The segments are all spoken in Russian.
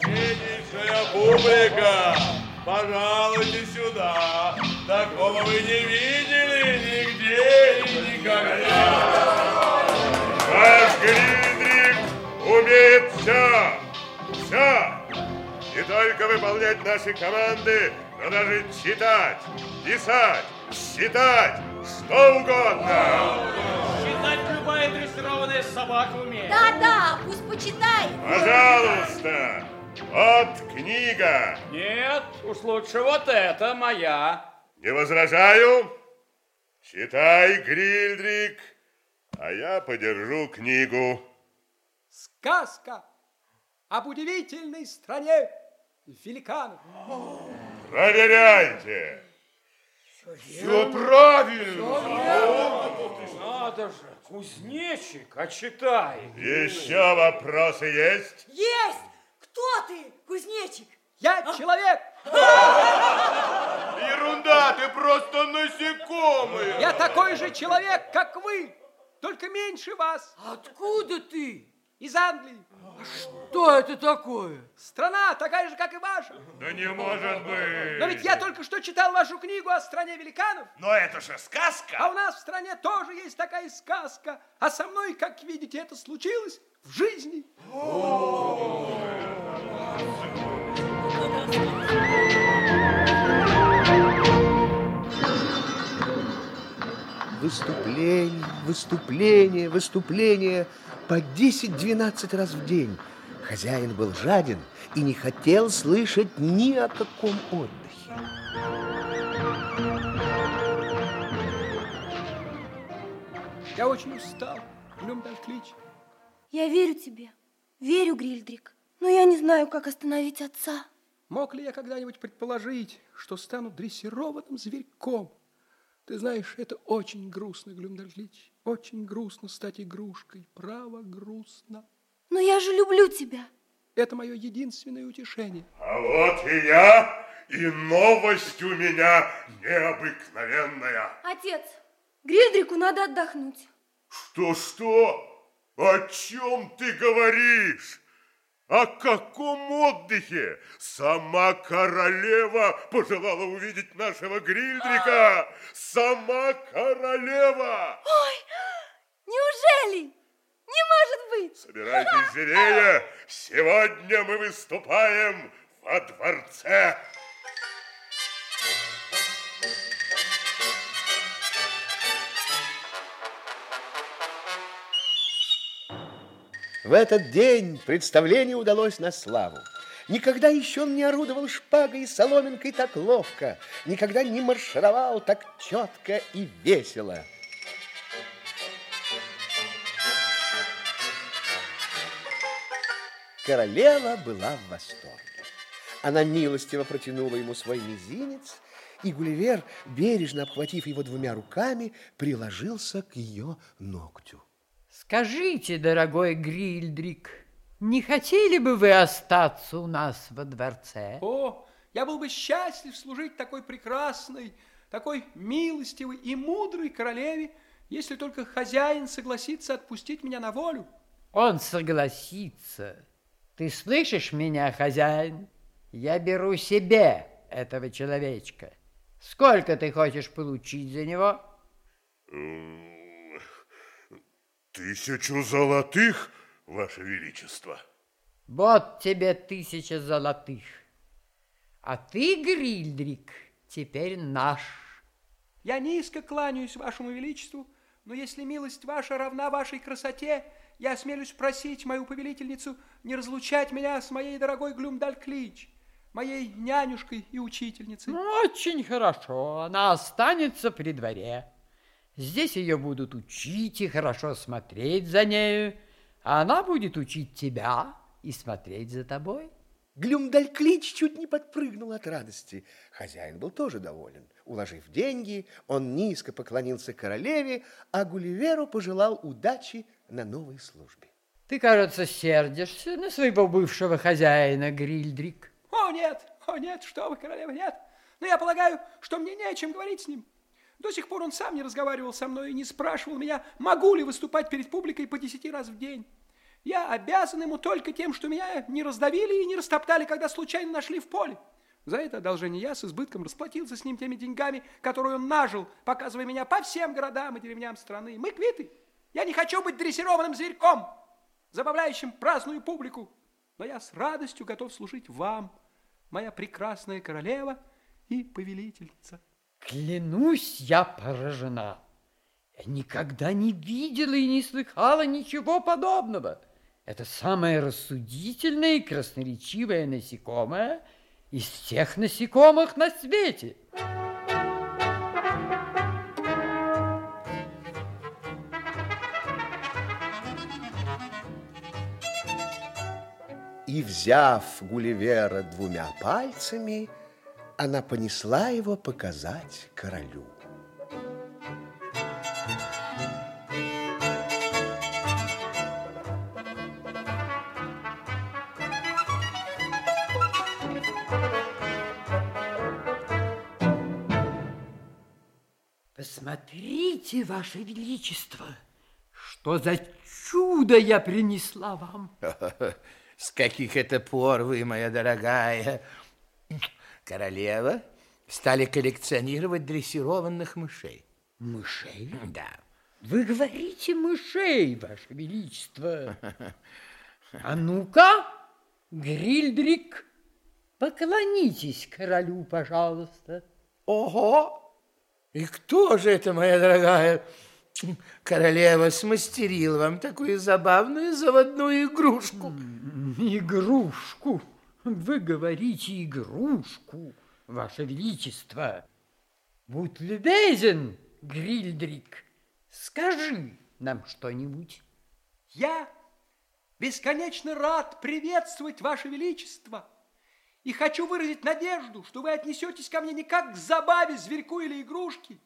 Почтеннейшая публика, пожалуйте сюда. Такого вы не видели нигде и никогда. Ваш Гридрик умеет все, все. Не только выполнять наши команды, но даже читать, писать, считать, что угодно. Любая дрессированная собака умеет. Да-да, пусть почитает. Пожалуйста, вот книга. Нет, уж лучше вот это моя. Не возражаю. Читай, Грильдрик, а я подержу книгу. Сказка об удивительной стране великанов. Проверяйте. Все правильно. Надо же, кузнечик, а читай. Еще вопросы есть? Есть! Кто ты, кузнечик? Я человек. Ерунда, ты просто насекомый. Я такой же человек, как вы, только меньше вас. Откуда ты? Из Англии. Что это такое? Страна такая же, как и ваша. Да не может быть. Но ведь я только что читал вашу книгу о стране великанов. Но это же сказка. А у нас в стране тоже есть такая сказка. А со мной, как видите, это случилось в жизни. Выступление, выступление, выступление по 10-12 раз в день. Хозяин был жаден и не хотел слышать ни о каком отдыхе. Я очень устал, Блюмдальклич. Я верю тебе, верю, Грильдрик, но я не знаю, как остановить отца. Мог ли я когда-нибудь предположить, что стану дрессированным зверьком? Ты знаешь, это очень грустно, Глюмдальклич. Очень грустно стать игрушкой. Право, грустно. Но я же люблю тебя. Это мое единственное утешение. А вот и я, и новость у меня необыкновенная. Отец, Грильдрику надо отдохнуть. Что-что? О чем ты говоришь? О каком отдыхе? Сама королева пожелала увидеть нашего Грильдрика. Сама королева. Ой, неужели? Не может быть. Собирайтесь живее. Сегодня мы выступаем во дворце. В этот день представление удалось на славу. Никогда еще он не орудовал шпагой и соломинкой так ловко, никогда не маршировал так четко и весело. Королева была в восторге. Она милостиво протянула ему свой мизинец, и Гулливер, бережно обхватив его двумя руками, приложился к ее ногтю. Скажите, дорогой Грильдрик, не хотели бы вы остаться у нас во дворце? О, я был бы счастлив служить такой прекрасной, такой милостивой и мудрой королеве, если только хозяин согласится отпустить меня на волю. Он согласится. Ты слышишь меня, хозяин? Я беру себе этого человечка. Сколько ты хочешь получить за него? Тысячу золотых, Ваше Величество. Вот тебе тысяча золотых. А ты, Грильдрик, теперь наш. Я низко кланяюсь вашему величеству, но если милость ваша равна вашей красоте, я осмелюсь просить мою повелительницу не разлучать меня с моей дорогой Глюмдальклич, моей нянюшкой и учительницей. Очень хорошо, она останется при дворе. Здесь ее будут учить и хорошо смотреть за нею, а она будет учить тебя и смотреть за тобой. Глюмдальклич чуть не подпрыгнул от радости. Хозяин был тоже доволен. Уложив деньги, он низко поклонился королеве, а Гулливеру пожелал удачи на новой службе. Ты, кажется, сердишься на своего бывшего хозяина, Грильдрик. О, нет, о, нет, что вы, королева, нет. Но я полагаю, что мне не о чем говорить с ним. До сих пор он сам не разговаривал со мной и не спрашивал меня, могу ли выступать перед публикой по десяти раз в день. Я обязан ему только тем, что меня не раздавили и не растоптали, когда случайно нашли в поле. За это одолжение я с избытком расплатился с ним теми деньгами, которые он нажил, показывая меня по всем городам и деревням страны. Мы квиты. Я не хочу быть дрессированным зверьком, забавляющим праздную публику, но я с радостью готов служить вам, моя прекрасная королева и повелительница. Клянусь, я поражена. Я никогда не видела и не слыхала ничего подобного. Это самое рассудительное и красноречивое насекомое из всех насекомых на свете. И, взяв Гулливера двумя пальцами, она понесла его показать королю. Посмотрите, Ваше Величество, что за чудо я принесла вам. С каких это пор вы, моя дорогая королева, стали коллекционировать дрессированных мышей? Мышей? Да. Вы говорите мышей, Ваше Величество. А ну-ка, Грильдрик, поклонитесь королю, пожалуйста. Ого! И кто же это, моя дорогая королева, смастерил вам такую забавную заводную игрушку? Игрушку? Вы говорите игрушку, Ваше Величество. Будь любезен, Грильдрик, скажи нам что-нибудь. Я бесконечно рад приветствовать Ваше Величество и хочу выразить надежду, что вы отнесетесь ко мне не как к забаве, зверьку или игрушке,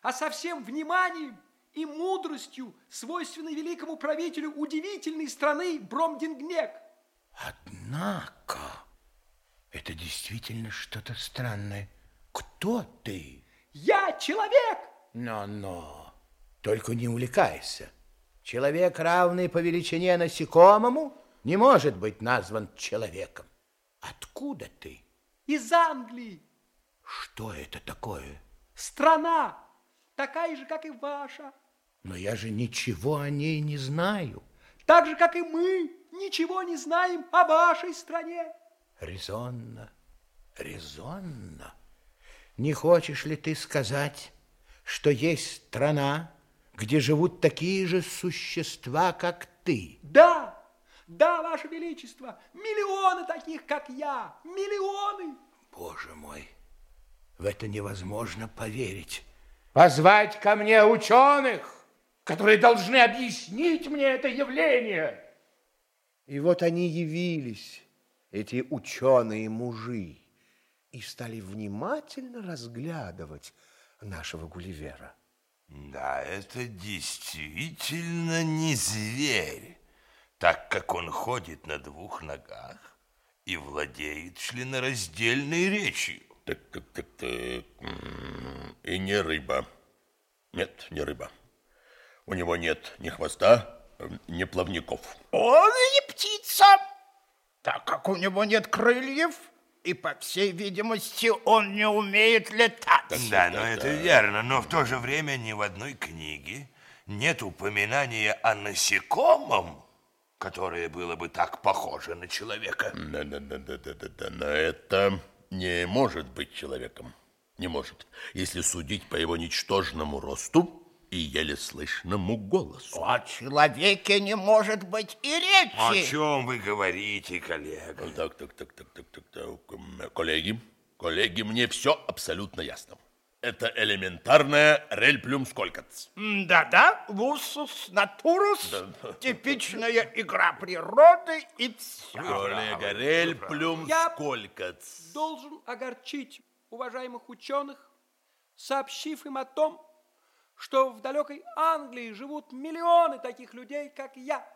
а со всем вниманием и мудростью, свойственной великому правителю удивительной страны Бромдингнек. Однако, это действительно что-то странное. Кто ты? Я человек! Но-но, только не увлекайся. Человек, равный по величине насекомому, не может быть назван человеком. Откуда ты? Из Англии. Что это такое? Страна, такая же, как и ваша. Но я же ничего о ней не знаю. Так же, как и мы, ничего не знаем о вашей стране. Резонно, резонно. Не хочешь ли ты сказать, что есть страна, где живут такие же существа, как ты? Да, да, ваше величество, миллионы таких, как я, миллионы. Боже мой, в это невозможно поверить. Позвать ко мне ученых, которые должны объяснить мне это явление. И вот они явились, эти ученые-мужи, и стали внимательно разглядывать нашего Гулливера. Да, это действительно не зверь, так как он ходит на двух ногах и владеет членораздельной речью. Так, так, так, так. И не рыба. Нет, не рыба. У него нет ни хвоста, ни плавников. Он не птица, так как у него нет крыльев, и, по всей видимости, он не умеет летать. Да, но это верно, но в то же время ни в одной книге нет упоминания о насекомом, которое было бы так похоже на человека. Да, да, да, да, да, да, да. Но это не может быть человеком. Не может, если судить по его ничтожному росту и еле слышному голосу. О человеке не может быть и речи. О чем вы говорите, коллега? Так, так, так, так, так, так, так. Коллеги, коллеги, мне все абсолютно ясно. Это элементарная рельплюм сколькац. Да-да, вусус натурус, типичная игра природы и все. Коллега, рельплюм Я сколькац. должен огорчить уважаемых ученых, сообщив им о том, что в далекой Англии живут миллионы таких людей, как я.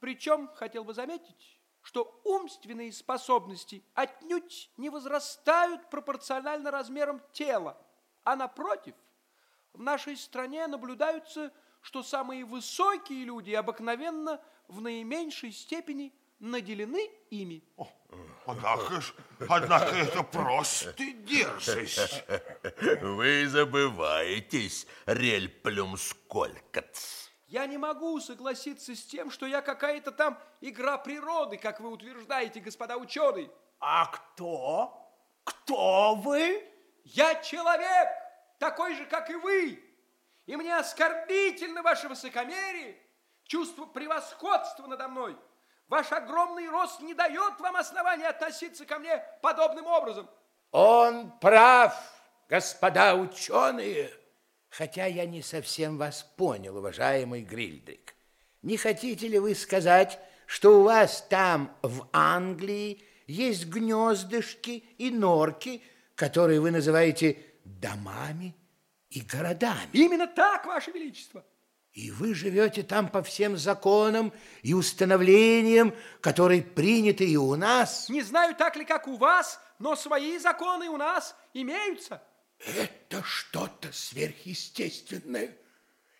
Причем, хотел бы заметить, что умственные способности отнюдь не возрастают пропорционально размерам тела, а напротив, в нашей стране наблюдаются, что самые высокие люди обыкновенно в наименьшей степени наделены ими. Однако ж, однако это просто дерзость. Вы забываетесь, Рель Плюмсколькац. Я не могу согласиться с тем, что я какая-то там игра природы, как вы утверждаете, господа ученые. А кто? Кто вы? Я человек, такой же, как и вы. И мне оскорбительно ваше высокомерие, чувство превосходства надо мной. Ваш огромный рост не дает вам основания относиться ко мне подобным образом. Он прав, господа ученые. Хотя я не совсем вас понял, уважаемый Грильдрик. Не хотите ли вы сказать, что у вас там, в Англии, есть гнездышки и норки, которые вы называете домами и городами? Именно так, Ваше Величество. И вы живете там по всем законам и установлениям, которые приняты и у нас? Не знаю, так ли, как у вас, но свои законы у нас имеются. Это что-то сверхъестественное.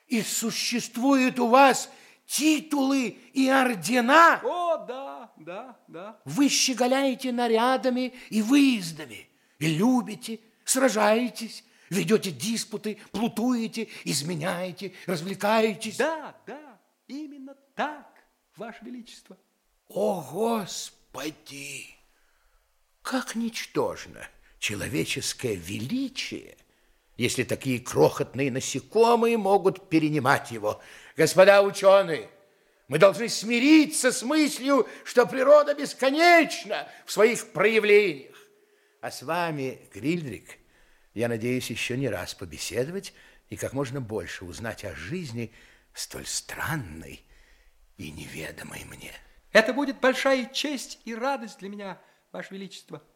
И существуют у вас титулы и ордена? О, да, да, да. Вы щеголяете нарядами и выездами, и любите, сражаетесь, ведете диспуты, плутуете, изменяете, развлекаетесь. Да, да, именно так, Ваше Величество. О, Господи! Как ничтожно человеческое величие, если такие крохотные насекомые могут перенимать его. Господа ученые, мы должны смириться с мыслью, что природа бесконечна в своих проявлениях. А с вами, Грильдрик, я надеюсь еще не раз побеседовать и как можно больше узнать о жизни столь странной и неведомой мне. Это будет большая честь и радость для меня, Ваше Величество.